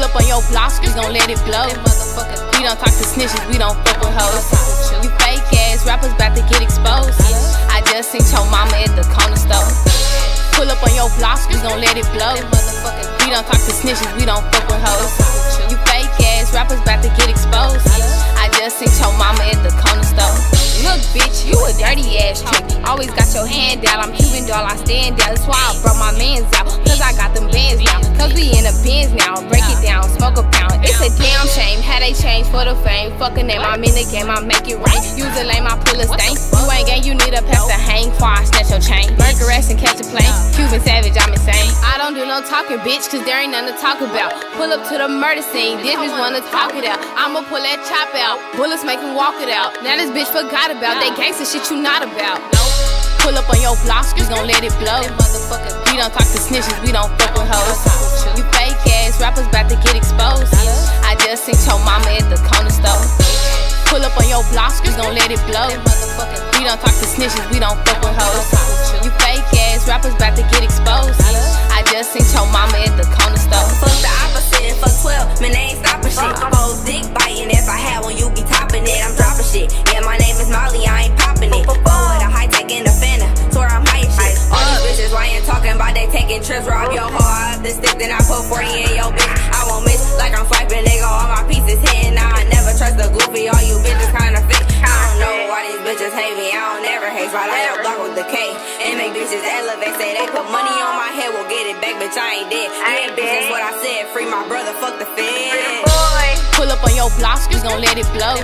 your blocks, we gon' let it blow. We don't talk to snitches, we don't fuck with hoes. You fake ass rappers about to get exposed. I just seen your mama at the corner store. Pull up on your blocks, we gon' let it blow. We don't talk to snitches, we don't fuck with hoes. You dirty ass chick. Always got your hand out. I'm Cuban doll, I stand out. That's why I brought my mans out. Cause I got them bands now. Cause we in the bins now. Break it down, smoke a pound. It's a damn shame. How they change for the fame. Fuck a name, I'm in the game, I make it rain. Use a lame, I pull a stain. You ain't gang, you need a pass to hang. Before snatch your chain. Ass and catch a plane. Cuban savage, I'm insane. Don't do no talking, bitch, cause there ain't nothing to talk about. Pull up to the murder scene. This bitch wanna talk it out. I'ma pull that chop out. Bullets make him walk it out. Now this bitch forgot about that gangsta shit you not about. Pull up on your blocks, we gon' let it blow. We don't talk to snitches, we don't fuck with hoes. You fake ass rappers about to get exposed. I just seen your mama at the corner store. Pull up on your blocks, we gon' let it blow. We don't talk to snitches, we don't fuck with hoes. You fake ass rappers about to get exposed. Molly, I ain't popping it. Forward, a high tech in the fender, I'm high shit. All these bitches lying, talking about they taking trips, rob your hoe off the stick, then I put 40 in your bitch. I won't miss like I'm swiping, nigga, all my pieces hitting. Now I never trust the goofy, all you bitches kinda fit. I don't know why these bitches hate me, I don't ever hate, right? I block with the K. And make bitches elevate, say they put money on my head, we'll get it back, bitch, I ain't dead. Yeah, bitch, that's what I said, free my brother, fuck the fed. Pull up on your blocks, we gon' let it blow.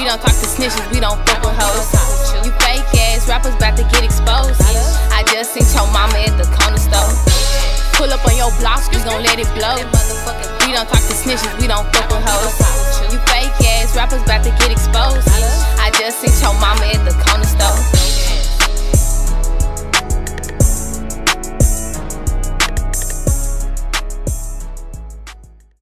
We don't talk to snitches, we don't fuck with hoes. You fake ass rappers about to get exposed. I just seen your mama at the corner store. Pull up on your blocks, we gon' let it blow. We don't talk to snitches, we don't fuck with hoes. You fake ass rappers about to get exposed. I just seen your mama at the corner.